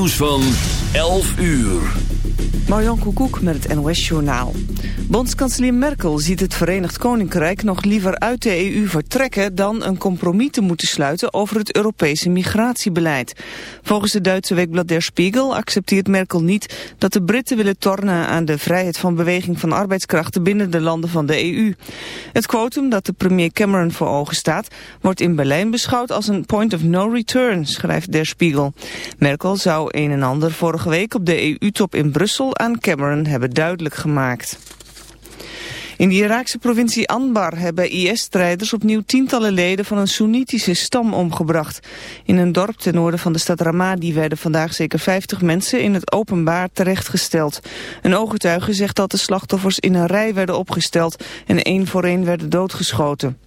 nieuws van 11 uur. Marjan Koekoek met het NOS-journaal. Bondskanselier Merkel ziet het Verenigd Koninkrijk nog liever uit de EU vertrekken... dan een compromis te moeten sluiten over het Europese migratiebeleid. Volgens de Duitse weekblad Der Spiegel accepteert Merkel niet... dat de Britten willen tornen aan de vrijheid van beweging van arbeidskrachten... binnen de landen van de EU. Het quotum dat de premier Cameron voor ogen staat... wordt in Berlijn beschouwd als een point of no return, schrijft Der Spiegel. Merkel zou een en ander vorige week op de EU-top in Brussel aan Cameron hebben duidelijk gemaakt. In de Iraakse provincie Anbar hebben IS-strijders opnieuw tientallen leden van een Soenitische stam omgebracht. In een dorp ten noorden van de stad Ramadi werden vandaag zeker 50 mensen in het openbaar terechtgesteld. Een ooggetuige zegt dat de slachtoffers in een rij werden opgesteld en één voor één werden doodgeschoten.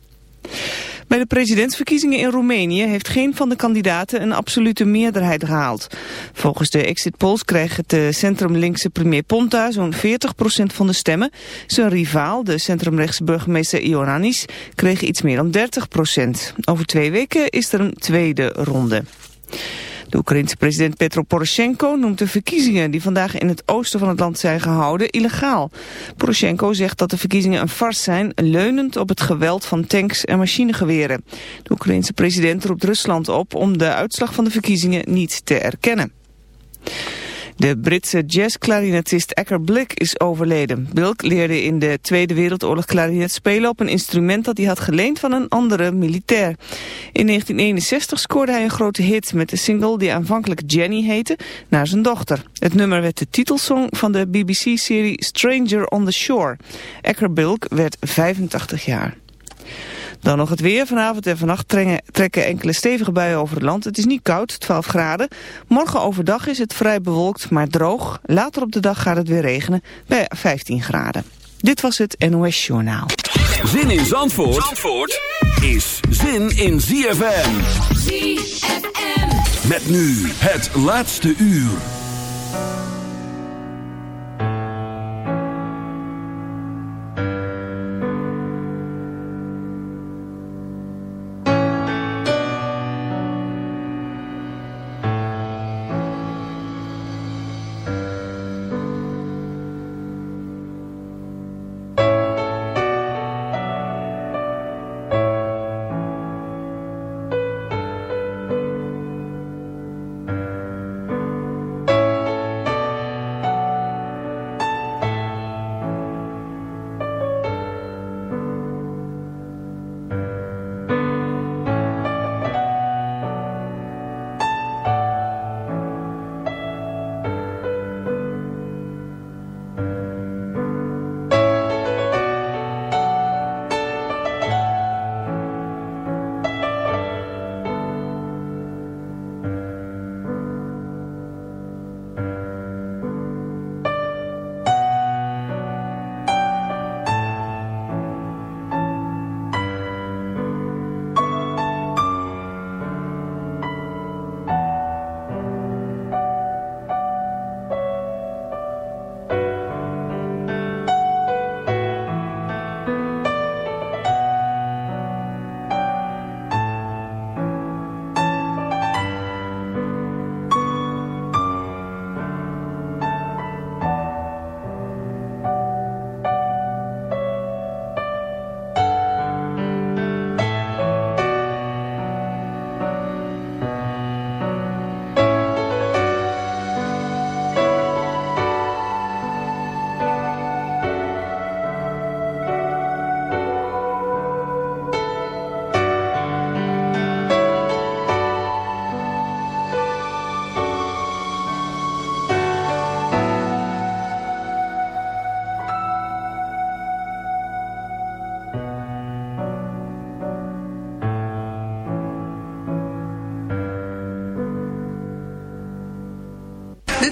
Bij de presidentsverkiezingen in Roemenië heeft geen van de kandidaten een absolute meerderheid gehaald. Volgens de exit polls kreeg het de centrumlinkse premier Ponta zo'n 40% van de stemmen. Zijn rivaal, de centrumrechtse burgemeester Ioannis, kreeg iets meer dan 30%. Over twee weken is er een tweede ronde. De Oekraïense president Petro Poroshenko noemt de verkiezingen die vandaag in het oosten van het land zijn gehouden illegaal. Poroshenko zegt dat de verkiezingen een farce zijn, leunend op het geweld van tanks en machinegeweren. De Oekraïense president roept Rusland op om de uitslag van de verkiezingen niet te erkennen. De Britse jazzklarinetist Ecker Blick is overleden. Bilk leerde in de Tweede Wereldoorlog klarinet spelen op een instrument dat hij had geleend van een andere militair. In 1961 scoorde hij een grote hit met de single die aanvankelijk Jenny heette, naar zijn dochter. Het nummer werd de titelsong van de BBC-serie Stranger on the Shore. Ecker Bilk werd 85 jaar. Dan nog het weer. Vanavond en vannacht trekken enkele stevige buien over het land. Het is niet koud, 12 graden. Morgen overdag is het vrij bewolkt, maar droog. Later op de dag gaat het weer regenen bij 15 graden. Dit was het NOS Journaal. Zin in Zandvoort, Zandvoort is zin in ZFM. ZFM. Met nu het laatste uur.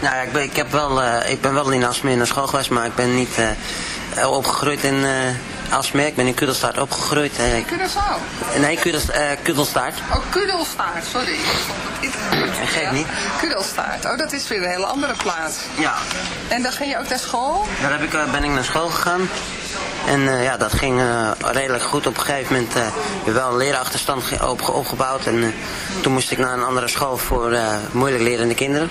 Nou ja, ik ben, ik heb wel, uh, ik ben wel in Asmeer naar school geweest, maar ik ben niet uh, opgegroeid in uh, Asmeer. Ik ben in Kudelstaart opgegroeid. Uh, Curaçao? Nee, Kudels, Kudelstaart. Oh, Kudelstaart, sorry. Geef niet. Kudelstaart, oh dat is weer een hele andere plaats. Ja. En dan ging je ook naar school? Daar heb ik, ben ik naar school gegaan. En uh, ja, dat ging uh, redelijk goed. Op een gegeven moment uh, weer wel een leerachterstand op, opgebouwd. En toen moest ik naar een andere school voor moeilijk lerende kinderen.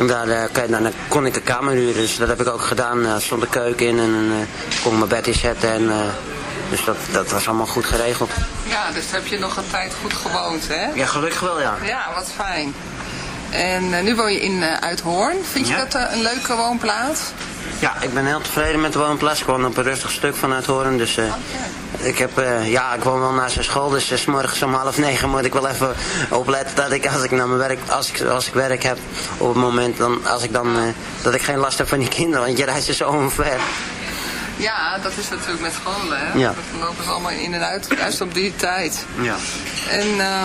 En daar, uh, dan kon ik een kamer huren, dus dat heb ik ook gedaan. Er stond een keuken in en uh, kon ik mijn bed inzetten. En, uh, dus dat, dat was allemaal goed geregeld. Ja, dus heb je nog een tijd goed gewoond, hè? Ja, gelukkig wel, ja. Ja, wat fijn. En nu woon je in Uithoorn. Vind je ja. dat een leuke woonplaats? Ja, ik ben heel tevreden met de woonplaats. Ik woon op een rustig stuk van Uithoorn, dus... Okay. Ik, heb, uh, ja, ik woon wel naast zijn school, dus s morgens om half negen moet ik wel even opletten dat ik als ik naar mijn werk, als ik, als ik werk heb op het moment, dan, als ik dan, uh, dat ik geen last heb van die kinderen, want je reist er zo omver. Ja, dat is natuurlijk met scholen, hè? Ja. Dan lopen ze allemaal in en uit, juist op die tijd. Ja. En uh,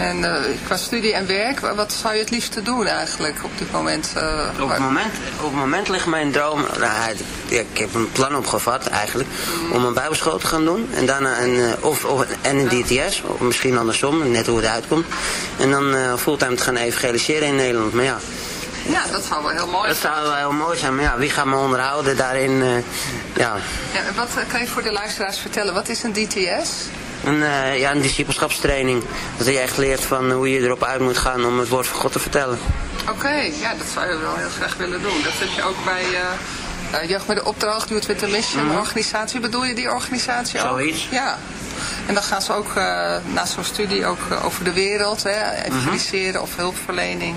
En uh, qua studie en werk, wat zou je het liefste doen eigenlijk op dit moment? Uh, op, het moment op het moment ligt mijn droom, nou, ik heb een plan opgevat eigenlijk, om een bijbelschool te gaan doen. En daarna een, uh, of, of, en een DTS, of misschien andersom, net hoe het uitkomt. En dan fulltime te gaan evangeliseren in Nederland. Maar ja, ja, dat zou wel heel mooi dat zijn. Dat zou wel heel mooi zijn, maar ja, wie gaat me onderhouden daarin? Ja. ja, wat kan je voor de luisteraars vertellen? Wat is een DTS? Een, uh, ja, een discipelschapstraining. Dat je echt leert van hoe je erop uit moet gaan om het woord van God te vertellen. Oké, ja, dat zou je wel heel graag willen doen. Dat heb je ook bij uh, Jeugd met de Opdracht, Youth with a Mission, mm -hmm. organisatie. Bedoel je die organisatie ook? Zoiets. Ja. En dan gaan ze ook uh, na zo'n studie ook over de wereld, hè, evangeliseren mm -hmm. of hulpverlening.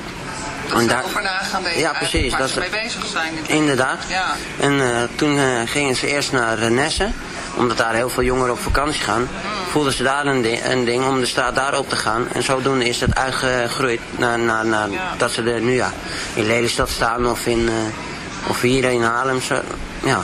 Dat daar, over na gaan denken. Ja, precies. Dat ze mee bezig zijn. Inderdaad. Ja. En uh, toen uh, gingen ze eerst naar uh, Nessen. Omdat daar heel veel jongeren op vakantie gaan. Hmm. Voelden ze daar een, ding, een ding om de straat daarop te gaan. En zodoende is dat uitgegroeid naar, naar, naar ja. dat ze er nu ja, in Lelystad staan of, in, of hier in Haarlem. Zo, ja.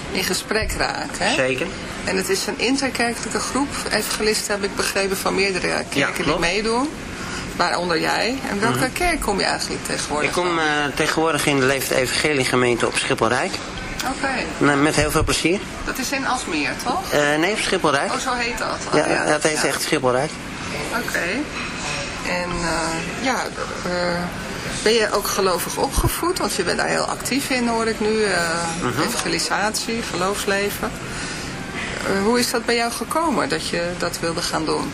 in gesprek raken. Hè? Zeker. En het is een interkerkelijke groep. Evangelisten heb ik begrepen van meerdere kerken ja, die meedoen. Waaronder jij. En welke mm -hmm. kerk kom je eigenlijk tegenwoordig Ik kom uh, tegenwoordig in de Leefde Evangelie gemeente op Schipholrijk. Oké. Okay. Met heel veel plezier. Dat is in Asmeer, toch? Uh, nee, Schipholrijk. Oh, zo heet dat? Oh, ja, ja, dat heet ja. echt Schipholrijk. Oké. Okay. En uh, ja, ben je ook gelovig opgevoed? Want je bent daar heel actief in, hoor ik nu. Uh, Mhm. -huh. Evangelisatie, geloofsleven. hoe is dat bij jou gekomen, dat je dat wilde gaan doen?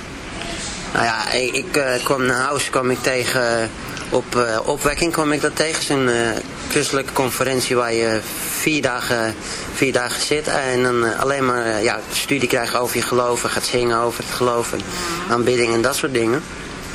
Nou ja, ik kwam naar huis, kwam ik tegen op opwekking kwam ik dat tegen. Het is een uh, christelijke conferentie waar je vier dagen, vier dagen zit. En dan alleen maar ja, studie krijgt over je geloven. Gaat zingen over het geloven. Aanbidding en dat soort dingen.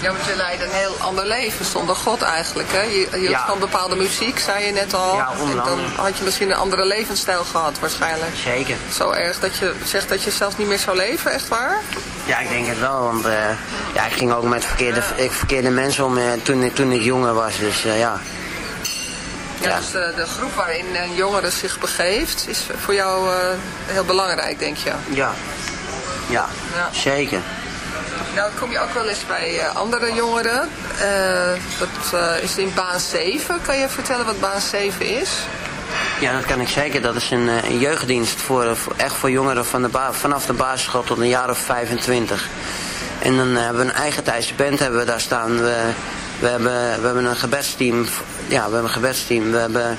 Ja, want je leidt een heel ander leven zonder God eigenlijk. Hè? Je, je ja. van bepaalde muziek, zei je net al. Ja, en dan had je misschien een andere levensstijl gehad waarschijnlijk. Zeker. Zo erg dat je zegt dat je zelfs niet meer zou leven, echt waar? Ja, ik denk het wel, want uh, ja, ik ging ook met verkeerde, ik, verkeerde mensen om uh, toen, ik, toen ik jonger was, dus uh, ja. Ja, dus de, de, groep waarin een jongere zich begeeft is voor jou heel belangrijk, denk je? Ja, ja, ja. zeker. Nou, kom je ook wel eens bij andere jongeren. dat is in baan 7. Kan je vertellen wat baan 7 is? Ja, dat kan ik zeker. Dat is een, jeugddienst voor, echt voor jongeren van de vanaf de basisschool tot een jaar of 25. En dan hebben we een eigen tijdse band hebben we daar staan. We, we, hebben, we hebben een gebedsteam. Ja, we hebben een gebedsteam. We hebben,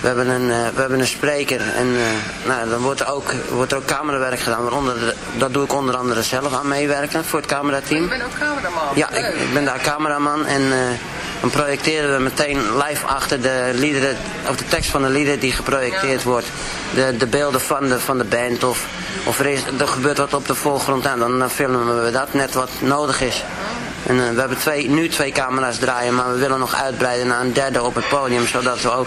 we hebben, een, we hebben een spreker. En nou, dan wordt er, ook, wordt er ook camerawerk gedaan. Waaronder, dat doe ik onder andere zelf aan meewerken voor het camerateam. Je bent ook cameraman? Ja, ik, ik, ben daar cameraman. En uh, dan projecteren we meteen live achter de liederen, of de tekst van de lieder die geprojecteerd wordt. De, de beelden van de, van de band of, of er, is, er gebeurt wat op de voorgrond aan. Dan, dan filmen we dat net wat nodig is. En uh, we hebben twee, nu twee camera's draaien, maar we willen nog uitbreiden naar een derde op het podium. Zodat we ook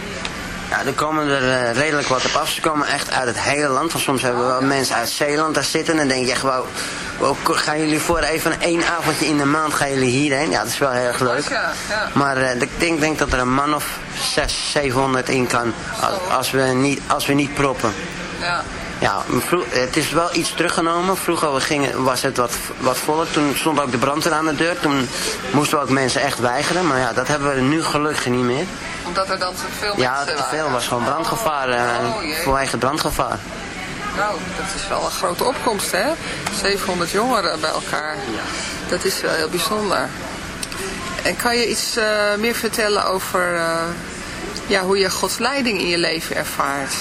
Ja, er komen er uh, redelijk wat op af. Ze komen echt uit het hele land. Want soms hebben we wel mensen uit Zeeland daar zitten. En dan denk je echt, wow, gaan jullie voor even één avondje in de maand gaan jullie hierheen? Ja, dat is wel heel erg leuk. Ja, ja. Maar uh, ik denk, denk dat er een man of 600, 700 in kan. Als we niet, als we niet proppen. Ja. Ja, het is wel iets teruggenomen. Vroeger we gingen, was het wat, wat voller. Toen stond ook de brandweer aan de deur. Toen moesten we ook mensen echt weigeren. Maar ja, dat hebben we nu gelukkig niet meer. Omdat er dan veel ja, mensen Ja, te veel. was gewoon brandgevaar. Uh, oh, voor eigen brandgevaar. Nou, dat is wel een grote opkomst, hè? 700 jongeren bij elkaar. Ja. Dat is wel heel bijzonder. En kan je iets uh, meer vertellen over uh, ja, hoe je Gods leiding in je leven ervaart?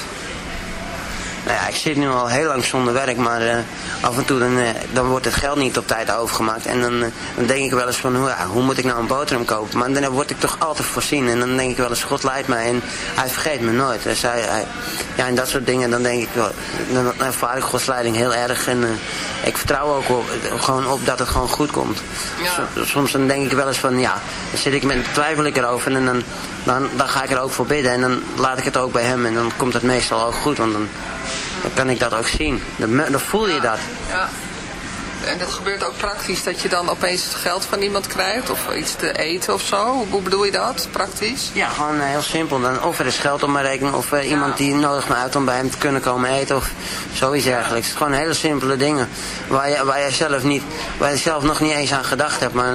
Nou ja, ik zit nu al heel lang zonder werk, maar uh, af en toe dan, uh, dan wordt het geld niet op tijd overgemaakt. En dan, uh, dan denk ik wel eens van, hoe, hoe moet ik nou een boterham kopen? Maar dan word ik toch altijd voorzien. En dan denk ik wel eens, God leidt mij en hij vergeet me nooit. Dus hij, hij, ja, en dat soort dingen, dan denk ik wel, dan ervaar ik Gods leiding heel erg. En ik vertrouw ook op, gewoon op dat het gewoon goed komt. Ja. Soms dan denk ik wel eens van, ja, dan zit ik met, twijfel ik erover en dan, dan, dan ga ik er ook voor bidden. En dan laat ik het ook bij hem en dan komt het meestal ook goed, want dan dan kan ik dat ook zien. Dan, dan voel je dat. Ja. En dat gebeurt ook praktisch, dat je dan opeens het geld van iemand krijgt of iets te eten of zo? Hoe bedoel je dat, praktisch? Ja, gewoon heel simpel. Dan of er is geld op mijn rekening of uh, iemand die nodig me uit om bij hem te kunnen komen eten of zoiets dergelijks. Het gewoon hele simpele dingen waar je, waar je zelf niet, waar je zelf nog niet eens aan gedacht hebt, maar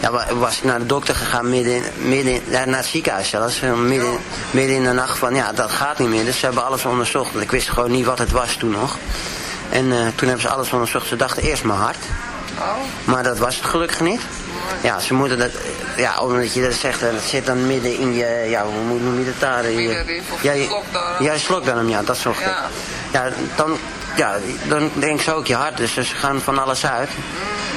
ja, was ik naar de dokter gegaan midden, midden naar het ziekenhuis zelfs. Midden, midden in de nacht van ja, dat gaat niet meer. Dus ze hebben alles onderzocht. Want ik wist gewoon niet wat het was toen nog. En uh, toen hebben ze alles onderzocht. Ze dachten eerst mijn hart. Oh. Maar dat was het gelukkig niet. Ja, ze moeten dat, ja, omdat je dat zegt, dat zit dan midden in je, ja, hoe noem je dat daar? Je, ja, je. Ja, slokdarm, ja, dat soort. Ja. ja, dan, ja, dan denk ze ook je hart, dus ze gaan van alles uit.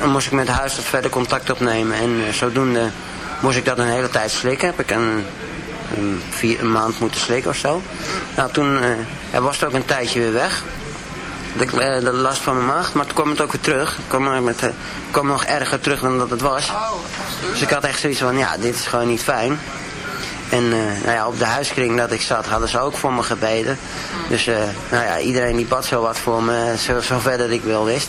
dan moest ik met de huisarts verder contact opnemen. En uh, zodoende moest ik dat een hele tijd slikken. Heb ik een, een, vier, een maand moeten slikken of zo. Nou, toen uh, was het ook een tijdje weer weg. De, uh, de, last van mijn maag. Maar toen kwam het ook weer terug. Het kwam, met, kwam nog erger terug dan dat het was. Oh, dus ik had echt zoiets van, ja, dit is gewoon niet fijn. En uh, nou ja, op de huiskring dat ik zat, hadden ze ook voor me gebeden. Dus uh, nou ja, iedereen die bad zo wat voor me, zo, zo verder ik wel wist.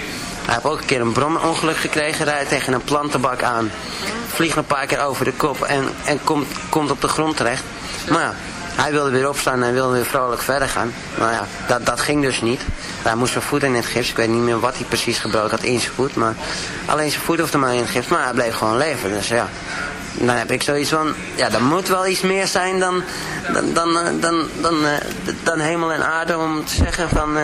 hij heeft ook een keer een bromongeluk gekregen. Rijdt tegen een plantenbak aan. Vliegt een paar keer over de kop en, en komt, komt op de grond terecht. Maar ja, hij wilde weer opstaan en wilde weer vrolijk verder gaan. Maar ja, dat, dat ging dus niet. Hij moest zijn voet in het gips. Ik weet niet meer wat hij precies gebroken had in zijn voet. Maar alleen zijn voet hoefde maar in het gips. Maar hij bleef gewoon leven. Dus ja, dan heb ik zoiets van... Ja, er moet wel iets meer zijn dan, dan, dan, dan, dan, dan, eh, dan hemel en aarde om te zeggen van... Uh,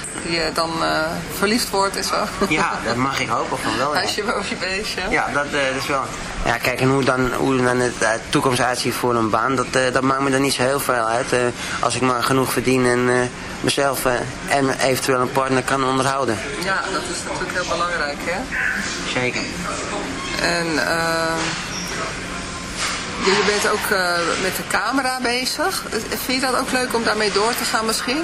je dan uh, verliefd wordt en zo. Ja, dat mag ik hopen van wel. Huisje boven je beestje. Ja, dat, uh, is wel... Ja, kijk, en hoe dan, hoe dan het uh, toekomst uitziet voor een baan, dat, dat maakt me dan niet zo heel veel uit. als ik maar genoeg verdien en mezelf en eventueel een partner kan onderhouden. Ja, dat is natuurlijk heel belangrijk, hè? Zeker. En je bent ook met de camera bezig. Vind je dat ook leuk om daarmee door te gaan misschien?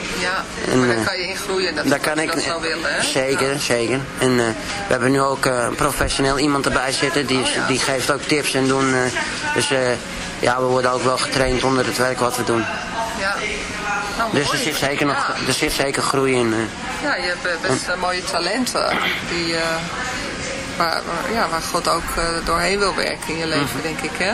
Ja, en, daar kan je in groeien. Dat daar kan ik dat zo willen, hè? Zeker, zeker. En uh, we hebben nu ook uh, professioneel iemand erbij zitten. Die, oh, ja. die geeft ook tips en doen. Dus ja, we worden ook wel getraind onder het werk wat we doen. Ja. Nou, dus er zit zeker nog ja. er zit zeker groei in. Ja, je hebt best mooie talenten. Die, waar, ja, waar God ook doorheen wil werken in je leven, mm denk ik, hè?